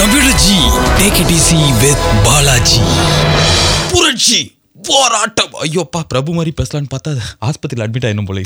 Thamizhachi take it easy with Balaji. புரட்சி போராட்டம். ஐயோப்பா பிரபு மாதிரி பேசலான்னு பார்த்தா ஆஸ்பத்திரியில் அட்மிட் ஆயிடும் போல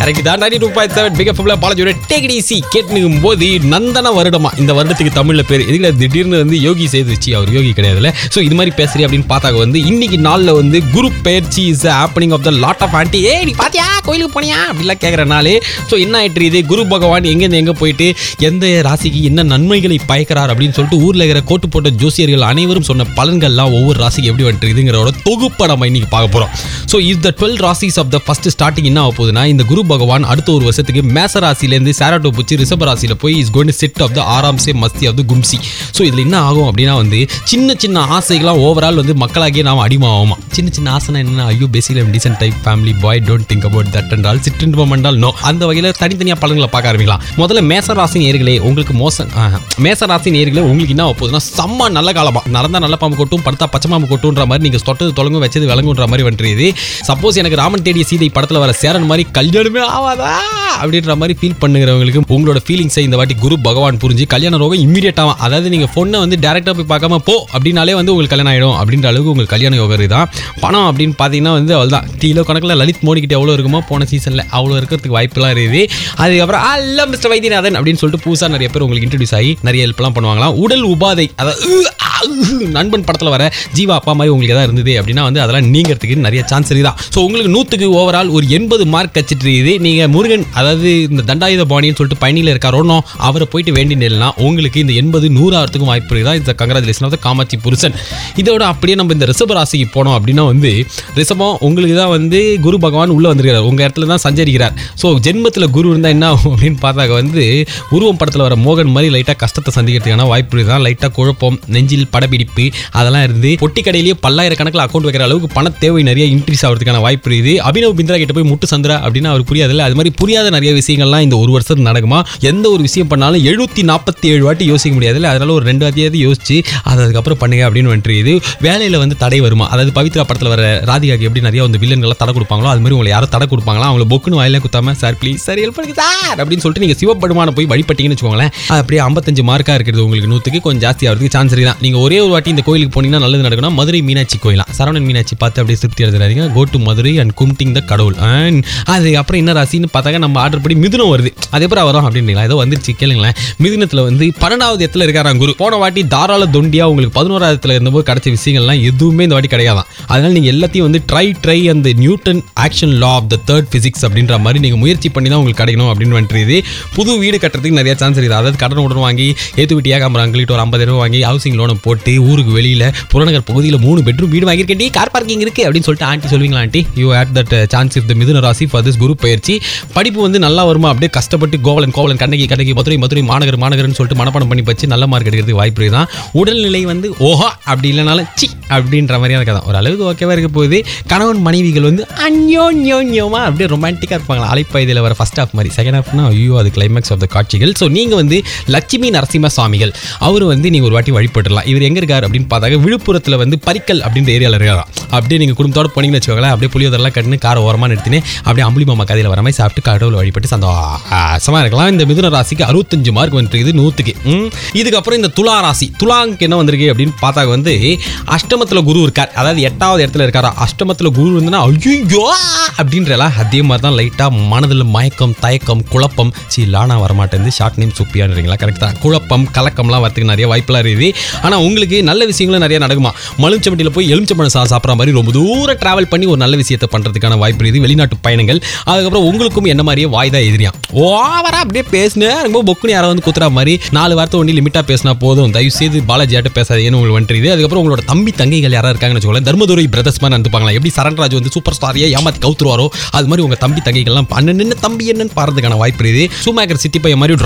கரெக்ட் தான். Ninety two point seven big எஃப்ல பாலாஜியோட டேக்டிசி கேட்டுனுக்கும் போது நந்தன வருடமா. இந்த வருடத்துக்கு தமிழில் பேர் இதுல திடீர்னு வந்து யோகி சேதுச்சு அவர் யோகி கிடையாதுல ஸோ இது மாதிரி பேசுறீ அப்படின்னு பார்த்தா வந்து இன்னைக்கு நாளில் வந்து குரு பயிற்சி is happening of the lot of aunty ஏ நீ கோயிலுக்கு போனியா? அப்படிலாம் கேட்குறனாலே ஸோ என்ன ஆயிட்டு இது குரு பகவான் எங்கேருந்து எங்கே போயிட்டு எந்த ராசிக்கு என்ன நன்மைகளை பயக்கிறார் அப்படின்னு சொல்லிட்டு ஊரில் இருக்கிற கோட்டு போட்ட ஜோசியர்கள் அனைவரும் சொன்ன பலன்கள்லாம் ஒவ்வொரு ராசிக்கு எப்படி வந்துட்டு தொகுப்பை நம்ம இன்னைக்கு பார்க்க போகிறோம் so is the twelve rasis of the first starting என்ன ஆக போகுதுன்னா இந்த குரு பகவான் அடுத்த ஒரு வருஷத்துக்கு மேச ராசிலேருந்து சாராட்டோ பூச்சி ரிஷப ராசியில் போய் is going set of the ஆராம் சே மஸ்தி ஆஃப் த கும்சி. ஸோ இதில் என்ன ஆகும் அப்படின்னா வந்து சின்ன சின்ன ஆசைகள்லாம் ஓவரால் வந்து மக்களாகியே நாம் அடிமாவோமா சின்ன சின்ன ஆசைனா என்ன ஐயோ basically decent type family boy don't think about that and சிற்றின்பம் என்றால் நோ. அந்த வகையில் தனித்தனியாக பலன்களை பார்க்க ஆரம்பிக்கலாம். முதல்ல மேச ராசி நேர்களே உங்களுக்கு மோசம் மேச ராசி நேர்களே உங்களுக்கு என்ன ஆக போகுதுன்னா செம்ம நல்ல காலமா நடந்தா நல்ல பாம்பு கொட்டும் படுத்தா பச்சை பாம்பு கொட்டுன்ற மாதிரி நீங்கள் தொட்டது தொலங்கும் வச்சது விளங்குன்ற மாதிரி வந்துருது சப்போஸ் எனக்கு ராமன் தேடிய சீதை படத்தில் வர சேரன் மாதிரி கல்யாணமே ஆவாதா அப்படின்ற மாதிரி ஃபீல் பண்ணுகிறவங்களுக்கு உங்களோட ஃபீலிங்ஸை இந்த வாட்டி குரு பகவான் புரிஞ்சு கல்யாண ரோகம் இம்மீடியட்டாக அதாவது நீங்கள் பொண்ணை வந்து டேரெக்டாக போய் பார்க்காம போ அப்படின்னாலே வந்து உங்களுக்கு கல்யாணம் ஆகிடும் அப்படின்ற அளவுக்கு உங்களுக்கு கல்யாண யோகம் தான் பணம் அப்படின்னு பார்த்தீங்கன்னா வந்து அவள் தான் கிலோ கணக்கில் லலித் மோடிக்கிட்ட எவ்வளோ இருக்குமோ போன சீசனில் அவ்வளோ இருக்கிறதுக்கு வாய்ப்புலாம் இருக்குது. அதுக்கப்புறம் அல்ல மிஸ்டர் வைத்தியநாதன் அப்படின்னு சொல்லிட்டு புதுசாக நிறைய பேர் உங்களுக்கு இன்ட்ரடியூஸ் ஆகி நிறைய ஹெல்ப்லாம் பண்ணுவாங்களாம். உடல் உபாதை அதாவது நண்பன் படத்தில் வர ஜீவா அப்பா மாதிரி உங்களுக்கு எதாவது இருந்தது அப்படின்னா வந்து அதெல்லாம் நீங்கிறதுக்கு நிறைய சான்ஸ் இருக்குதான். ஸோ உங்களுக்கு நூற்றுக்கு ஓவரால் ஒரு எண்பது மார்க் கச்சிட்டு இருக்குது. நீங்கள் முருகன் அதாவது இந்த தண்டாயுத பாணின்னு சொல்லிட்டு பயணியில் இருக்காரோனோ அவரை போயிட்டு வேண்டி வேண்டினா உங்களுக்கு இந்த எண்பது நூறு ஆகிறதுக்கும் வாய்ப்பு இருக்குதா இந்த கங்க்ராச்சுலேஷன் ஆஃப் காமாட்சி புருஷன். இதோட அப்படியே நம்ம இந்த ரிஷப ராசிக்கு போனோம் அப்படின்னா வந்து ரிஷபம் உங்களுக்கு தான் வந்து குரு பகவான் உள்ளே வந்திருக்காரு. உங்கள் இடத்துல தான் சஞ்சரிக்கிறார். ஸோ ஜென்மத்தில் குரு இருந்தால் என்ன ஆகும் அப்படின்னு பார்த்தாக்க வந்து உருவம் படத்தில் வர மோகன் மாதிரி லைட்டாக கஷ்டத்தை சந்திக்கிறதுக்கான வாய்ப்பு தான் லைட்டாக குழப்பம் நெஞ்சில் படப்பிடிப்பு அதெல்லாம் இருந்து பொட்டி கடையிலேயே பல்லாயிரக்கணக்கில் அக்கௌண்ட் வைக்கிற அளவுக்கு பண தேவை நிறைய இன்க்ரீஸ் ஆகிறதுக்கான வாய்ப்பு இருக்குது. அபினவ் பிந்திரா கிட்ட போய் முட்டு சந்திரா அப்படின்னு அவர் புரியாதில்ல. அது மாதிரி புரியாத நிறைய விஷயங்கள்லாம் இந்த ஒரு வருஷத்துக்கு நடக்குமா? எந்த ஒரு விஷயம் பண்ணாலும் எழுநூத்தி நாற்பத்தி ஏழு வாட்டி யோசிக்க முடியாதுல்ல. அதனால ஒரு ரெண்டு வாட்டியாவது யோசிச்சு அதை அதுக்கப்புறம் பண்ணுங்க அப்படின்னு வந்துட்டு வேலையில் வந்து தடை வருமா? அதாவது பவித்ரா படத்தில் வர ராதிகாக்கு எப்படி நிறைய வந்து வில்லன்கள்லாம் தடை கொடுப்பாங்களோ அது மாதிரி உங்களை யாரும் தடை கொடுப்பாங்களா? அவங்கள பொக்குன்னு வாயில குத்தாம சார் ப்ளீஸ் சார் ஹெல்ப் பண்ணுங்க சார் அப்படின்னு சொல்லிட்டு நீங்கள் சிவபெருமான போய் வழிபட்டீங்கன்னு வச்சுக்கோங்களேன் அப்படியே ஐம்பத்தஞ்சு மார்க்காக இருக்கிறது உங்களுக்கு நூற்றுக்கு கொஞ்சம் ஜாஸ்தி ஆகிறதுக்கு சான்ஸ் தான் நீங்கள் ஒரே ஒரு வாட்டி இந்த கோயிலுக்கு போனீங்கன்னா நல்லது நடக்கணும் மதுரை மீனாட்சி கோயிலாம் சரவணன் மீனாட்சி பார்த்து அப்படியே திருப்தி எழுதுறாதீங்க go to Madurai and கும்டிங் the கடவுள் அண்ட் அதுக்கப்புறம் என்ன ராசின்னு பார்த்தாக்க நம்ம ஆர்டர் படி மிதுனம் வருது. அது எப்பறம் வரும் அப்படின்றீங்களா? ஏதோ வந்துருச்சு கேளுங்களேன். மிதுனத்தில் வந்து பன்னெண்டாவது இடத்துல இருக்காராம் குரு. போன வாட்டி தாராள தொண்டியா உங்களுக்கு பதினோராயிரத்துல இருந்தபோது கிடைச்ச விஷயங்கள்லாம் எதுவுமே இந்த வாட்டி கிடையாதான். அதனால நீங்கள் எல்லாத்தையும் வந்து ட்ரை ட்ரை அந்த Newton action law of the third physics அப்படின்ற மாதிரி நீங்கள் முயற்சி பண்ணி தான் உங்களுக்கு கிடைக்கணும் அப்படின்னு வந்துருது புது வீடு கட்டுறதுக்கு நிறைய சான்ஸ் இருக்குது. அதாவது கடன் உடன் வாங்கி ஏற்று விட்டு ஏகாமராங்கிட்டு ஒரு ஐம்பது ரூபா வாங்கி ஹவுசிங் லோனை போட்டு ஊருக்கு வெளியில் புறநகர் பகுதியில் மூணு பெட்ரூம் வீடு வாங்கியிருக்கேன் கார் பார்க்கிங் இருக்குது அப்படின்னு சொல்லிட்டு ஆண்டி சொல்லுவீங்களா aunty? You hate that chance if the Mithuna rasi for this group பயிற்சி. படிப்பு வந்து நல்லா வருமா? அப்படியே கஷ்டப்பட்டு கோவலன் கோவலன் கண்ணகி கண்ணகி மதுரை மதுரை மாநகர் மாநகர்னு சொல்லிட்டு மனப்பாடம் பண்ணி வச்சு நல்ல மார்க் எடுக்கிறது வாய்ப்பு இருக்குது தான் உடல்நிலை வந்து ஓஹா அப்படி இல்லைனாலும் சி அப்படின்ற மாதிரியான கதை. ஒரு அளவுக்கு ஓகேவா இருக்க போகுது. கணவன் மனைவிகள் வந்து அந்யோன்யோன்யோமா அப்படியே ரொமான்டிக்காக இருப்பாங்களா? அலைப்பாய்தில் வர ஃபஸ்ட் ஹாஃப் மாதிரி. செகண்ட் ஹாஃப்னா ஐயோ அது கிளைமேக்ஸ் ஆஃப் த காட்சிகள். ஸோ நீங்கள் வந்து லட்சுமி நரசிம்ம சுவாமிகள் அவர் வந்து நீங்கள் ஒரு வாட்டி வழிபட்டுலாம் இவர் எங்கே இருக்கார் அப்படின்னு பார்த்தாக்க விழுப்புரத்தில் வந்து பரிக்கல் அப்படின்ற ஏரியாவில் இருக்காரா அப்படியே நீங்கள் குடும்பத்தோட போனீங்கன்னு வச்சுக்கோங்களேன் அப்படியே புளியோதரெல்லாம் கட்டுன்னு காரை ஓரமாக நிறுத்தினே அப்படியே அம்புலி மாமா கதையில் வர மாதிரி சாப்பிட்டு கடவுளை வழிபட்டு சந்தோஷமாக இருக்கலாம். இந்த மிதுன ராசிக்கு அறுபத்தஞ்சு மார்க் வந்துருக்குது நூற்றுக்கு இதுக்கப்புறம் இந்த துலா ராசி. துலாங்க்கு என்ன வந்திருக்கு அப்படின்னு பார்த்தாக்க வந்து அஷ்டமத்தில் குரு இருக்கார். அதாவது எட்டாவது இடத்துல இருக்காரா? அஷ்டமத்தில் குரு இருந்ததுன்னா ஐயோ அப்படின்றலாம் அதே மாதிரி தான் லைட்டாக மனதில் மயக்கம் தயக்கம் குழப்பம். சி லானா வரமாட்டேன் ஷார்ட் நேம் சூப்பியான்றீங்களா கரெக்ட் தான். குழப்பம் கலக்கம்லாம் வரதுக்கு நிறைய வாய்ப்பெல்லாம் இருக்குது. ஆனால் உங்களுக்கு நல்ல விஷயங்களும் நிறைய நடக்குமா? மலுச்சம்பட்டியில் போய் எலுமிச்சம்பழம் சா சாப்பிட்ற மாதிரி ரொம்ப தூரம் ட்ராவல் பண்ணி ஒரு நல்ல விஷயத்தை பண்ணுறதுக்கான வாய்ப்பு இருக்குது. வெளிநாட்டு பயணங்கள். அதுக்கப்புறம் உங்களுக்கும் என்ன மாதிரியே வாய் தான் எதிரியா? ஓவராக அப்படியே பேசினேன் ரொம்ப பொக்குன்னு யாராவது வந்து குத்துற மாதிரி நாலு வார்த்தை ஒன்றி லிமிட்டாக பேசினா போதும். தயவு செய்து பாலாஜியாட்ட பேசாதேன்னு உங்களுக்கு வந்துருது அதுக்கப்புறம் உங்களோட தம்பி தங்கைகள் யாராக இருக்காங்கன்னு வச்சுக்கோங்களேன். தர்மதுரை பிரதர்ஸ் மாதிரி நடந்துப்பாங்களா? எப்படி சரண்ராஜ் வந்து சூப்பர் ஸ்டாரியாக ஏமாத்தி கவுத்துருவாரோ? அது மாதிரி உங்க தம்பி தங்கைகள்லாம் அண்ணன் தம்பி என்னன்னு பாறதுக்கான வாய்ப்பு இருக்குது. சூமேக்கர் சிட்டி பையன் மாதிரி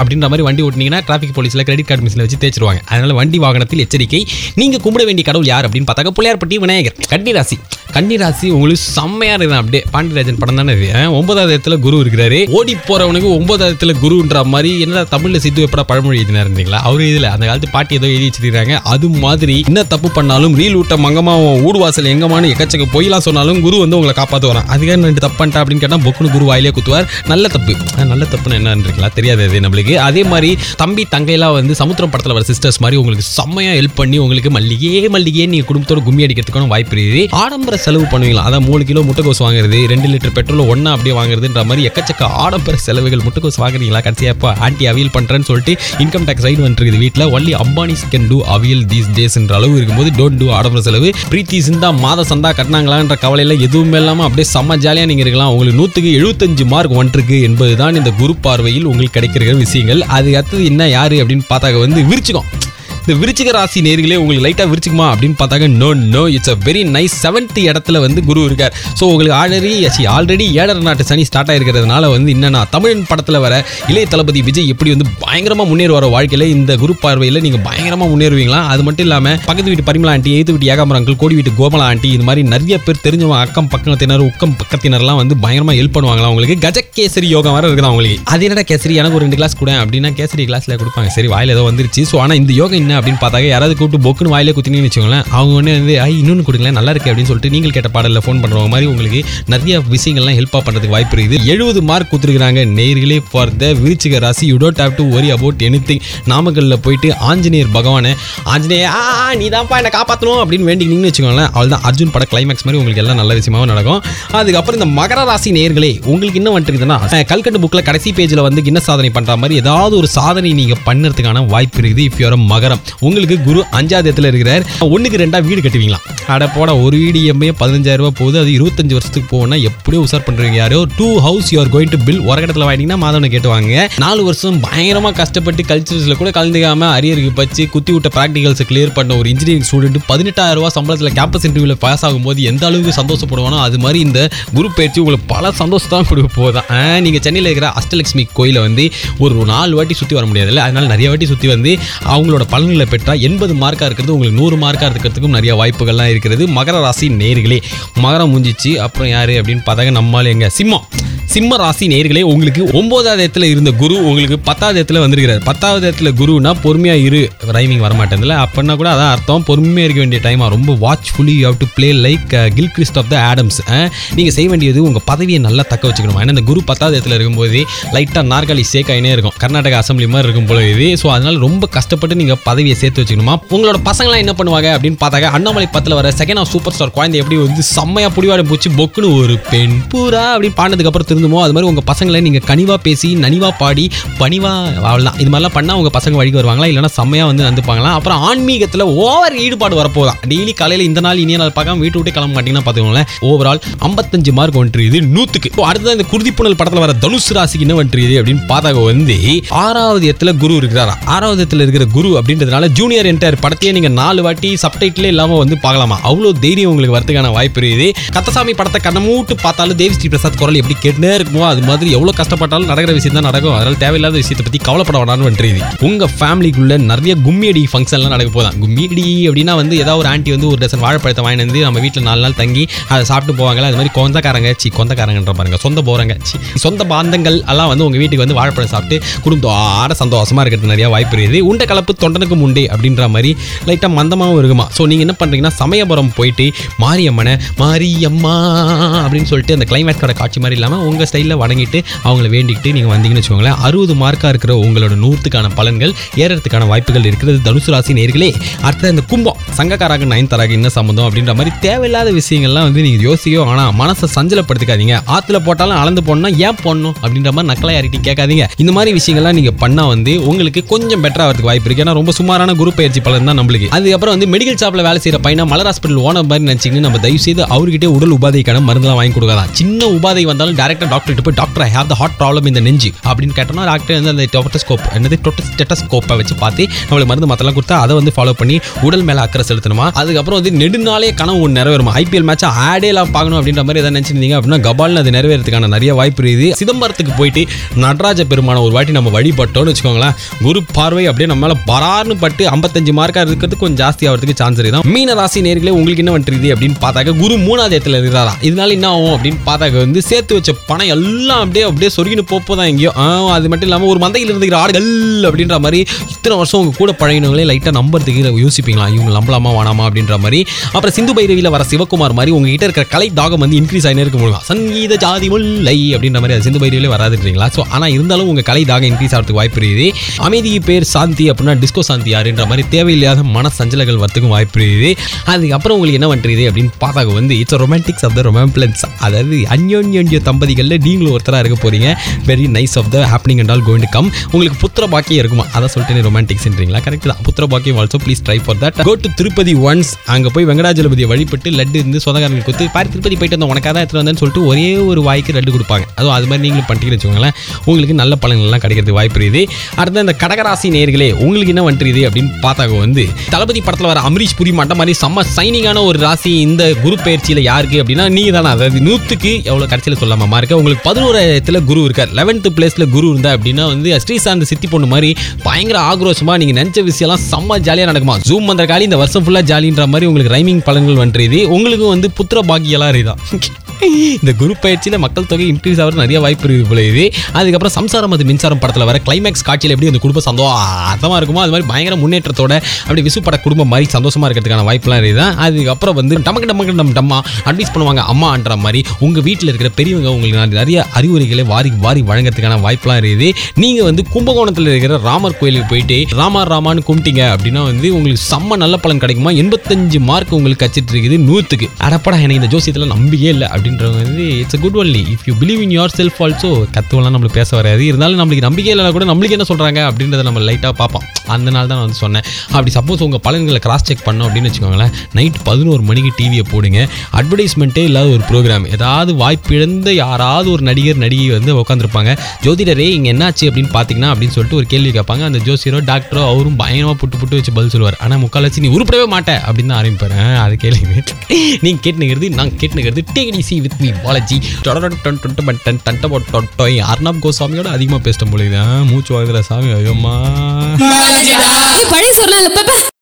அப்படின்ற மாதிரி வண்டி ஓட்டினீங்கன்னா டிராஃபிக் போலீஸ்ல கிரெடிட் கார்டு மிஷினில் வச்சு தேய்ச்சிருவாங்க. அதனால வண்டி வாகனத்தில் எச்சரிக்கை. நீங்க கும்பிட வேண்டிய கடவுள் யார் அப்படின்னு பார்த்தாக்க பிள்ளையார்பட்டி விநாயகர். கன்னிராசி. கன்னிராசி உங்களுக்கு செம்மையா இருக்கு அப்படியே பாண்டியராஜன் படம் தானே இது? ஒன்பதாவது இடத்துல குரு இருக்கிறாரு. ஓடி போறவனுக்கு ஒன்பதாவது இடத்துல குருன்ற மாதிரி என்ன தமிழ்ல சித்து எப்படா பழமொழி எழுதினா இருந்தீங்களா அவரு இதுல அந்த காலத்து பாட்டி ஏதோ எழுதி வச்சிருக்காங்க அது மாதிரி என்ன தப்பு பண்ணாலும் ரீல் விட்ட மங்கமா ஊடுவாசல் எங்கமான எக்கச்சக்க பொய்லாம் சொன்னாலும் குரு வந்து உங்களை காப்பாத்து வரான் அதுக்காக ரெண்டு தப்பு பண்ணிட்டா அப்படின்னு கேட்டால் பொக்குனு குரு வாயிலே குத்துவார். நல்ல தப்பு. நல்ல தப்புன்னு என்னன்றீங்களா? தெரியாது அது நம்மளுக்கு. அதே மாதிரி தம்பி தங்கையெல்லாம் வந்து சமுத்திரம் படத்தில் வர சிஸ்டர்ஸ் மாதிரி உங்களுக்கு செம்மையா ஹெல்ப் பண்ணி உங்களுக்கு மல்லிகே மல்லிகே நீங்க குடும்பத்தோட கும்மி அடிக்கிறதுக்கான வாய்ப்பு இருக்குது. ஆடம்பர செலவு பண்ணுவீங்களா? அதான் மூணு கிலோ முட்டைக்கோஸ் வாங்குறது ரெண்டு லிட்டர் பெட்ரோல் ஒன்றா அப்படியே வாங்குறதுன்ற மாதிரி எக்கச்சக்க ஆடம்பர செலவுகள் முட்டைக்கோஸ் வாங்குறீங்களா? கடைசியாக இப்போ ஆண்டி அவியல் பண்ணுறேன்னு சொல்லிட்டு இன்கம் டேக்ஸ் ரைடு வந்துருக்குது வீட்டில் only Ambanis can do aviyal these டேஸ்ன்ற அளவு இருக்கும்போது டோன்ட் டூ ஆடம்பர செலவு. பிரீத்தி சிந்தா மாத சந்தா கட்டினாங்களான்ற கவலையில் எதுவுமே இல்லாமல் அப்படியே செம்ம ஜாலியாக நீங்கள் இருக்கலாம். உங்களுக்கு நூற்றுக்கு எழுபத்தஞ்சு மார்க் வந்துருக்கு என்பதுதான் இந்த குரு பார்வையில் உங்களுக்கு கிடைக்கிற விஷயங்கள். அது அடுத்தது என்ன யாரு அப்படின்னு பார்த்தாக்க வந்து விரிச்சுக்கும் இந்த விருச்சிக ராசி நேர்களே உங்களுக்கு லைட்டாக விரிச்சிக்குமா அப்படின்னு பார்த்தாங்க no no it's a very nice seventh இடத்துல வந்து குரு இருக்கார். ஸோ உங்களுக்கு ஆல்ரெடி ஆல்ரெடி ஏழரை நாட்டு சனி ஸ்டார்ட் ஆகிருக்கிறதுனால வந்து என்னென்னா தமிழ் படத்தில் வர இளைய தளபதி விஜய் எப்படி வந்து பயங்கரமாக முன்னேறுவார வாழ்க்கையில் இந்த குரு பார்வையில் நீங்கள் பயங்கரமாக முன்னேறுவீங்களா? அது மட்டும் இல்லாமல் பக்கத்து வீட்டு பரிமளா ஆண்டி எய்த்து வீட்டு ஏகாம்பரம் அங்கிள் கோடி வீட்டு கோமலா ஆண்டி இது மாதிரி நிறைய பேர் தெரிஞ்சவங்க அக்கம் பக்கத்தினர் உக்கம் பக்கத்தினர்லாம் வந்து பயங்கரமாக ஹெல்ப் பண்ணுவாங்களா உங்களுக்கு? கஜகேசரி யோகா வர இருக்குதா உங்களுக்கு? அது என்னடா கேசரி? எனக்கு ஒரு ரெண்டு கிளாஸ் கூட அப்படின்னா கேசரி கிளாஸில் கொடுப்பாங்க. சரி வாயில் ஏதோ வந்துருச்சு. ஸோ ஆனால் இந்த யோகா என்ன அப்படின்னு பார்த்தாக்க யாராவது கூப்பிட்டு பொக்குன்னு வாயிலே குத்தினீங்கன்னு வச்சுக்கோங்களேன் அவங்க ஒன்று வந்து ஐ இன்னொன்று கொடுங்களேன் நல்லா இருக்கு அப்படின்னு சொல்லிட்டு நீங்கள் கேட்ட பாடலில் ஃபோன் பண்ணுறவங்க மாதிரி உங்களுக்கு நிறைய விஷயங்கள்லாம் ஹெல்ப்பாக பண்ணுறதுக்கு வாய்ப்பு இருக்குது. எழுபது மார்க் கொடுத்துருக்காங்க நேர்களே for the Vrischika rasi you don't have to worry about anything நாமக்கல்லில் போயிட்டு ஆஞ்சநேயர் பகவானை ஆஞ்சநேய ஆ நீ தான்ப்பா என்னை காப்பாற்றணும் அப்படின்னு வேண்டிக்கிங்கன்னு வச்சுக்கோங்களேன் அவள் தான் அர்ஜுன் பட கிளைமேக்ஸ் மாதிரி உங்களுக்கு எல்லாம் நல்ல விஷயமாவும் நடக்கும். அதுக்கப்புறம் இந்த மகர ராசி நேர்களே உங்களுக்கு என்ன வந்துருக்குதுன்னா அஹ், கல்கண்டு புக்கில் கடைசி பேஜில் வந்து என்ன சாதனை பண்ணுற மாதிரி ஏதாவது ஒரு சாதனை நீங்கள் பண்ணுறதுக்கான வாய்ப்பு இருக்குது. இஃப் யூர் மகரம் உங்களுக்கு குரு அஞ்சாவது இடத்துல இருக்கிறார். ஒன்றுக்கு ரெண்டாக வீடு கட்டுவீங்களா? அட போட ஒரு வீடு எம்ஏ பதினஞ்சாயிரம் ரூபாய் போகுது. அது இருபத்தஞ்சு வருஷத்துக்கு போனால் எப்படியோ உசார் பண்ணுறீங்க யாரோ. Two house you're going to bill உரகடத்தில் வாங்கினீங்கன்னா மாதவனை கேட்டுவாங்க. நாலு வருஷம் பயங்கரமாக கஷ்டப்பட்டு கல்ச்சர்ஸில் கூட கலந்துக்காமல் அரியருக்கு பச்சு குத்தி விட்ட ப்ராக்டிகல்ஸை கிளியர் பண்ண ஒரு இன்ஜினியரிங் ஸ்டூடெண்ட் பதினெட்டாயிரம் ரூபா சம்பளத்தில் கேம்பஸ் இன்டர்வியூவில் பாஸ் ஆகும்போது எந்த அளவுக்கு சந்தோஷப்படுவானோ அது மாதிரி இந்த குரு பயிற்சி உங்களுக்கு பல சந்தோஷம் தான் கொடுக்க போதான் நீங்கள் சென்னையில் இருக்கிற அஷ்டலட்சுமி கோயிலை வந்து ஒரு நாலு வாட்டி சுற்றி வர முடியாதுல்ல? அதனால நிறைய வாட்டி சுற்றி வந்து அவங்களோட பலன் பலன்களை பெற்றால் எண்பது மார்க்காக இருக்கிறது உங்களுக்கு நூறு மார்க்காக இருக்கிறதுக்கும் நிறைய வாய்ப்புகள்லாம் இருக்கிறது. மகர ராசி நேர்களே மகரம் முடிஞ்சிச்சு அப்புறம் யார் அப்படின்னு பார்த்தாங்க நம்மால் எங்கள் சிம்மம். சிம்ம ராசி நேர்களே உங்களுக்கு ஒன்பதாவது இடத்துல இருந்த குரு உங்களுக்கு பத்தாவது இடத்துல வந்திருக்கிறார். பத்தாவது இடத்துல குருனா பொறுமையா இரு. ரைமிங் வரமாட்டேன்ல அப்படின்னா கூட அதான் அர்த்தம். பொறுமையா இருக்க வேண்டிய டைமா ரொம்ப watchfully you have to play like kill Christ of the Adams நீங்க செய்ய வேண்டியது உங்க பதவியை நல்லா தக்க வச்சுக்கணும்? ஏன்னா இந்த குரு பத்தாவது இடத்துல இருக்கும்போது லைட்டா நாற்காலி சேக் ஆயினே இருக்கும். கர்நாடகா அசம்பிளி மாதிரி இருக்கும் போல இது. ஸோ அதனால ரொம்ப கஷ்டப்பட்டு நீங்க பதவியை சேர்த்து வச்சுக்கணுமா? உங்களோட பசங்களாம் என்ன பண்ணுவாங்க அப்படின்னு பார்த்தாங்க அண்ணாமலை பத்தில் வர செகண்ட் ஆஃப் சூப்பர் ஸ்டார் குழந்தை எப்படி வந்து செம்மையா புடிவாடு போச்சு பொக்குன்னு ஒரு பெண் பூரா அப்படின்னு பாடினதுக்கு அப்புறம் திருந்துமோ அது மாதிரி உங்கள் பசங்களை நீங்கள் கனிவா பேசி நனிவா பாடி பணிவாக அவ்வளோதான் இது மாதிரிலாம் பண்ணா உங்க பசங்க வழிக்கு வருவாங்களா? இல்லைனா செம்மையா வந்து நடந்துப்பாங்களா அப்புறம் ஆன்மீகத்தில் ஓவர் ஈடுபாடு வரப்போதான் டெய்லி காலையில் இந்த நாள் இனிய நாள் பார்க்காம வீட்டு விட்டு கிளம்ப மாட்டீங்கன்னா பார்த்துக்கோங்களேன். ஓவரால் ஐம்பத்தஞ்சு மார்க் ஒன்று இது நூற்றுக்கு இப்போ அடுத்தது இந்த குருதிப்புணல் படத்தில் வர தனுசு ராசிக்கு என்ன வந்துட்டு அப்படின்னு பார்த்தா வந்து ஆறாவது இடத்துல குரு இருக்கிறாரா ஆறாவது இடத்துல இருக்கிற குரு அப்படின்றதுனால ஜூனியர் என்டர் படத்தையே நீங்க நாலு வாட்டி சப்டைட்டிலே இல்லாம வந்து பார்க்கலாமா? அவ்வளோ தைரியம் உங்களுக்கு வரதுக்கான வாய்ப்பு இருக்குது. கத்தசாமி படத்தை கண்ணமூட்டு பார்த்தாலும் தேவி ஸ்ரீ பிரசாத் குரல் எப்படி கேட்டு நடந்துகிட்டே இருக்குமோ அது மாதிரி எவ்வளோ கஷ்டப்பட்டாலும் நடக்கிற விஷயம் தான் நடக்கும். அதனால தேவையில்லாத விஷயத்தை பற்றி கவலைப்பட வேணாம்னு வந்துருது உங்கள் ஃபேமிலிக்குள்ள நிறைய கும்மியடி ஃபங்க்ஷன்லாம் நடக்க போதான் கும்மியடி அப்படின்னா வந்து ஏதாவது ஒரு ஆண்டி வந்து ஒரு டசன் வாழைப்பழத்தை வாங்கிட்டு வந்து நம்ம வீட்டில் நாலு நாள் தங்கி அதை சாப்பிட்டு போவாங்களா அது மாதிரி கொந்தக்காரங்க சி கொந்தக்காரங்கன்ற பாருங்க சொந்த போகிறாங்க சி சொந்த பாந்தங்கள் எல்லாம் வந்து உங்கள் வீட்டுக்கு வந்து வாழைப்பழம் சாப்பிட்டு குடும்பம் ஆட சந்தோஷமாக இருக்கிறது நிறையா வாய்ப்பு இருக்குது. உண்டை கலப்பு தொண்டனுக்கு முண்டே அப்படின்ற மாதிரி லைட்டாக மந்தமாகவும் இருக்குமா? ஸோ நீங்கள் என்ன பண்ணுறீங்கன்னா சமயபுரம் போயிட்டு மாரியம்மனை மாரியம்மா அப்படின்னு சொல்லிட்டு அந்த கிளைமேக்ஸோட காட்சி மாதிரி இல்லாமல் உங்கள் ஸ்டைலில் வணங்கிட்டு அவங்கள வேண்டிக்கிட்டு நீங்கள் வந்தீங்கன்னு வச்சுக்கோங்களேன் அறுபது மார்க்காக இருக்கிற உங்களோட நூற்றுக்கான பலன்கள் ஏறத்துக்கான வாய்ப்புகள் இருக்கிறது தனுசு ராசி நேர்களே. அடுத்த இந்த கும்பம் சங்கக்காராக நயன்தாராக என்ன சம்மந்தம் அப்படின்ற மாதிரி தேவையில்லாத விஷயங்கள்லாம் வந்து நீங்கள் யோசிக்கோ ஆனால் மனசை சஞ்சலப்படுத்திக்காதீங்க. ஆற்றுல போட்டாலும் அளந்து போடணும் ஏன் போடணும் அப்படின்ற மாதிரி நக்கலாக யார்கிட்டையும் கேட்காதீங்க. இந்த மாதிரி விஷயங்கள்லாம் நீங்கள் பண்ணால் வந்து உங்களுக்கு கொஞ்சம் பெட்டராக வரதுக்கு வாய்ப்பு இருக்குது ஏன்னா ரொம்ப சுமாரான குரு பயிற்சி பலன் தான் நம்மளுக்கு. அதுக்கப்புறம் வந்து மெடிக்கல் ஷாப்பில் வேலை செய்கிற பையனா மலர் ஹாஸ்பிட்டல் ஓனர் மாதிரி நினச்சிங்கன்னு நம்ம தயவு செய்து அவர்கிட்ட உடல் உபாதைக்கான மருந்துலாம் வாங்கி கொடுக்காதான் சின்ன உபாதை வந்தாலும் டேரக்டாக டாக்டர் போய் doctor I have the heart problem இந்த நெஞ்சு. அப்படின்னு கேட்டோம்னா டாக்டர் வந்து அந்த டொட்டஸ்கோப் என்னது டெட்டஸ்கோப்பை வச்சு பார்த்து நம்மளுக்கு மருந்து மத்தெல்லாம் கொடுத்தா அதை வந்து ஃபாலோ பண்ணி உடல் மேலே அக்கறை செலுத்தணுமா? அதுக்கப்புறம் வந்து நெடுநாளே கனவு ஒன்று நிறைவேறுமா? ஐபிஎல் மேட்ச் ஆடே எல்லாம் பார்க்கணும் அப்படின்ற மாதிரி எதாவது நினச்சிருந்தீங்க அப்படின்னா கபால்னு அது நிறைவேறதுக்கான நிறைய வாய்ப்பு இருக்குது. சிதம்பரத்துக்கு போயிட்டு நடராஜ பெருமான ஒரு வாட்டி நம்ம வழிபட்டோம்னு வச்சுக்கோங்களேன் குரு பார்வை அப்படியே நம்ம மேலே பரார்னு பட்டு ஐம்பத்தஞ்சு மார்க்காக இருக்கிறது கொஞ்சம் ஜாஸ்தி ஆகிறதுக்கு சான்ஸ் இருக்குதான் மீன ராசி நேர்களே உங்களுக்கு என்ன பண்ணுறது அப்படின்னு பார்த்தாக்க குரு மூணாவது இடத்துல இருக்கிறாரா இதனால என்ன ஆகும் அப்படின்னு பார்த்தாக்க வந்து சேர்த்து வச்ச பணம் எல்லாம் அப்படியே அப்படியே சொருகின்னு போப்போ தான் எங்கேயோ. அது மட்டும் இல்லாமல் ஒரு மந்தையில் இருந்துக்கிற ஆடுகள் அப்படின்ற மாதிரி இத்தனை வருஷம் உங்கள் கூட பழகினவங்களே லைட்டாக நம்புறதுக்கு யோசிப்பீங்களா? இவங்க நம்பலாமா வானாமா அப்படின்ற மாதிரி. அப்புறம் சிந்து பைரவியில் வர சிவகுமார் மாதிரி உங்ககிட்ட இருக்கிற கலை தாகம் வந்து இன்க்ரீஸ் ஆகினே இருக்க முடியும் சங்கீத ஜாதி முல்லை அப்படின்ற மாதிரி அது சிந்து பைரவிலே வராதுன்றீங்களா ஸோ ஆனால் இருந்தாலும் உங்கள் கலை தாகம் இன்க்ரீஸ் ஆகிறதுக்கு வாய்ப்பு இருக்குது. அமைதி பேர் சாந்தி அப்படின்னா டிஸ்கோ சாந்தி யாருன்ற மாதிரி தேவையில்லாத மன சஞ்சலங்கள் வரத்துக்கும் வாய்ப்பு இருக்குது. அதுக்கப்புறம் உங்களுக்கு என்ன பண்ணுறது அப்படின்னு பார்த்தாக்க வந்து it's romantics of the romance அதாவது அந்யோன்யோன்யோ தம்பதிகளில் நீங்களும் ஒருத்தராக இருக்க போறீங்க. Very nice of the happening and all going come உங்களுக்கு புத்திர பாக்கியம் இருக்குமா? அதை சொல்லிட்டு ரொமான்டிக்ஸ்ன்றீங்களா கரெக்ட் தான். புத்திர பாக்கியம் also please try for that go to Tirupati once அங்கே போய் வெங்கடாஜலபதியை வழிபட்டு லட்டு இருந்து சொந்தக்காரங்களுக்கு கொடுத்து பாரு திருப்பதி போயிட்டு வந்தோம் உனக்காக தான் எடுத்துட்டு வந்தேன்னு சொல்லிட்டு ஒரே ஒரு வாய்க்கு லட்டு கொடுப்பாங்க. அதுவும் அது மாதிரி நீங்களும் பண்ணிட்டு வச்சுக்கோங்களேன். உங்களுக்கு நல்ல பலன்கள்லாம் கிடைக்கிறதுக்கு வாய்ப்பு இருக்குது. அடுத்து இந்த கடகராசி நேர்களே உங்களுக்கு என்ன வந்துருது அப்படின்னு பார்த்தாக்க வந்து தளபதி படத்தில் வர அமரீஷ் புரி மாட்ட மாதிரி செம்ம சைனிங்கான ஒரு ராசி இந்த குரு பயிற்சியில் யாருக்கு அப்படின்னா நீங்க தானே அதாவது நூற்றுக்கு எவ்வளோ கடைசியில் சொல்லாம மார்க்க உங்களுக்கு பதினோராயிரத்தில் குரு இருக்கார். லெவன்த்து பிளேஸில் குரு இருந்தா அப்படின்னா வந்து ஸ்ரீசாந்த் சித்தி பொண்ணு மாதிரி பயங்கர ஆக்ரோஷமா நீங்கள் நினச்ச விஷயம்லாம் செம்ம ஜாலியாக நடக்குமா? ஜூம் வந்த காலி இந்த வருஷம் ஃபுல்லாக ஜாலின்ற மாதிரி உங்களுக்கு ரைமிங் பலன்கள் வந்துருது உங்களுக்கும் வந்து புத்திர பாக்கியெல்லாம் இருக்குதான் இந்த குரு பயிற்சியில் மக்கள் தொகை இன்க்ரீஸ் ஆகிறது நிறைய வாய்ப்பு இருக்குது போல இது. அதுக்கப்புறம் சம்சாரம் அது மின்சாரம் படத்தில் வர கிளைமேக்ஸ் காட்சியில் எப்படி அந்த குடும்பம் சந்தோஷமாக இருக்குமோ அது மாதிரி பயங்கர முன்னேற்றத்தோட அப்படி விசுப்பட குடும்பம் மாதிரி சந்தோஷமாக இருக்கிறதுக்கான வாய்ப்புலாம் இருக்குது. அதுக்கப்புறம் வந்து டமக்கு டமக்கு டம் டம்மா அட்வைஸ் பண்ணுவாங்க அம்மான்ற மாதிரி. உங்கள் வீட்டில் இருக்கிற பெரியவங்க உங்களுக்கு நிறைய- அறிவுரைகளை வாரி வாரி வழங்குறதுக்கான வாய்ப்புலாம் இருக்குது. நீங்கள் வந்து கும்பகோணத்தில் இருக்கிற ராமர் கோயிலுக்கு போயிட்டு ராமா ராமான்னு கும்பிட்டீங்க அப்படின்னா வந்து உங்களுக்கு செம்ம நல்ல பலன் கிடைக்குமா? எண்பத்தஞ்சு மார்க் உங்களுக்கு கச்சிட்டு இருக்குது நூற்றுக்கு அடப்படா எனக்கு இந்த ஜோசியத்தில் நம்பியே இல்லை. அப்படின்றவங்க வந்து it's a good only if you believe in yourself also கத்துவெல்லாம் நம்மளுக்கு பேச வராது. இருந்தாலும் நம்மளுக்கு நம்பிக்கை இல்லைனா கூட நம்மளுக்கு என்ன சொல்கிறாங்க அப்படின்றத நம்ம லைட்டாக பார்ப்போம். அந்த நாள் தான் நான் வந்து சொன்னேன். அப்படி சப்போஸ் உங்கள் பலன்களை கிராஸ் செக் பண்ணோம் அப்படின்னு வச்சுக்கோங்களேன் நைட் பதினோரு மணிக்கு டிவியை போடுங்க. அட்வர்டைஸ்மெண்ட்டே இல்லாத ஒரு ப்ரோக்ராம் ஏதாவது வாய்ப்பிழந்த யாராவது ஒரு நடிகர் நடிகை வந்து உட்காந்துருப்பாங்க ஜோதிடரே இங்கே என்னாச்சு அப்படின்னு பார்த்தீங்கன்னா அப்படின்னு சொல்லிட்டு ஒரு கேள்வி கேட்பாங்க. அந்த ஜோசியரோ டாக்டரோ அவரும் பயங்கரமாக புட்டு புட்டு வச்சு பதில் சொல்லுவார். ஆனால் முக்கால்வாசி நீ உருப்படவே மாட்டேன் அப்படின்னு தான் ஆரம்பிப்பாரு அது கேள்வி. நீங்கள் கேட்டுனுங்கிறது நான் கேட்டுனுங்கிறது DTC coffee with me Balaji Arnab கோசாமியோட அதிகமா பேசிட்டோம் போலிதான் மூச்சு வாழ்கிற சாமி ஐயோம்மா பழைய சொல்லலாம்